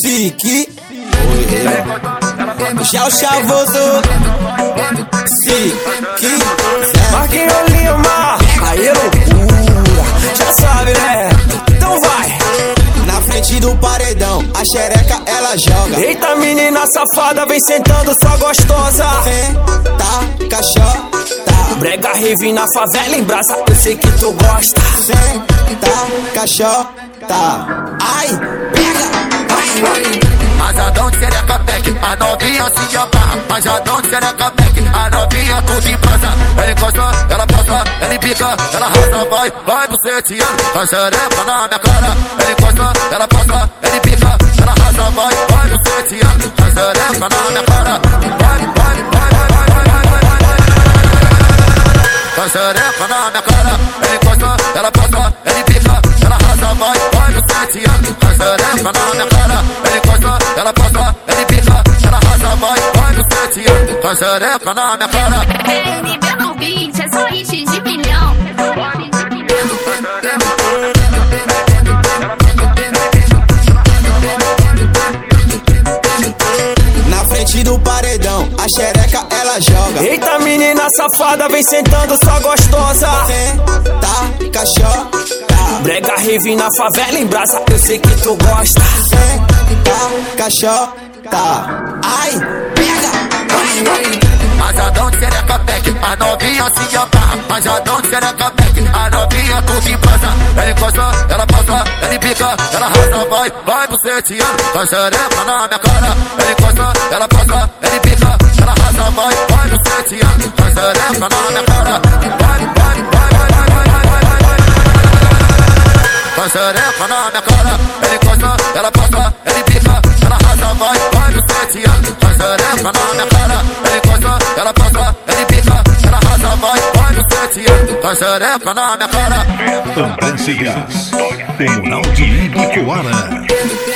Sique. Já o chavoso. Sique. Marquinhos Lima, aí loucura, já sabe né? Então vai. Na frente do paredão, a xereca ela joga. Eita menina safada, vem sentando só gostosa. Senta, cachota. Brega rave na favela em brasa, eu sei que tu gosta. Senta, cachota. Ai, pega, vai. Majadão de xereca back, a novinha se abarra Majadão de xereca back, a novinha tudo em praça Ela encosta, ela passa, ela pica, ela rasa Vai, vai buceteando, a xereca na minha cara Ela encosta, ela passa, ela pica, ela rasa Vai, vai buceteando, a xereca na minha cara Vai, vai, vai, vai, vai, vai, vai, vai, vai A xereca na minha cara Ela encosta, ela passa, ela pica, ela Vai, vai buceteando, a xereca na minha cara Ela encosta, ela passa, ela pica, ela rasa Vai, vai buceteando, a xereca na minha cara NB no beat, é só hit de milhão. Na frente do paredão, a xereca ela joga. Eita menina safada, vem sentando só gostosa. Senta, cachota. Brega rave na favela em brasa, eu sei que tu gosta. Senta, cachota. Ai, pega, vai, vai. Majadão de xereca back, a novinha se abarra Majadão de xereca back, a novinha em praça Ela encosta, ela passa, ela pica, ela rasa Vai, vai buceteando, a xereca na minha cara. Ela encosta, ela passa, ela pica, ela rasa Vai, vai buceteando, a xereca na minha cara. Vai, vai, vai, vai, A na minha cara Ela encosta, ela passa, ela pica, ela rasa Vai, vai buceteando, a xereca na minha cara Ela encosta, ela passa, ela pica, ela rasa Vai, vai buceteando, a xereca na minha cara Sobrancelhas. Comunal de Ibicoara.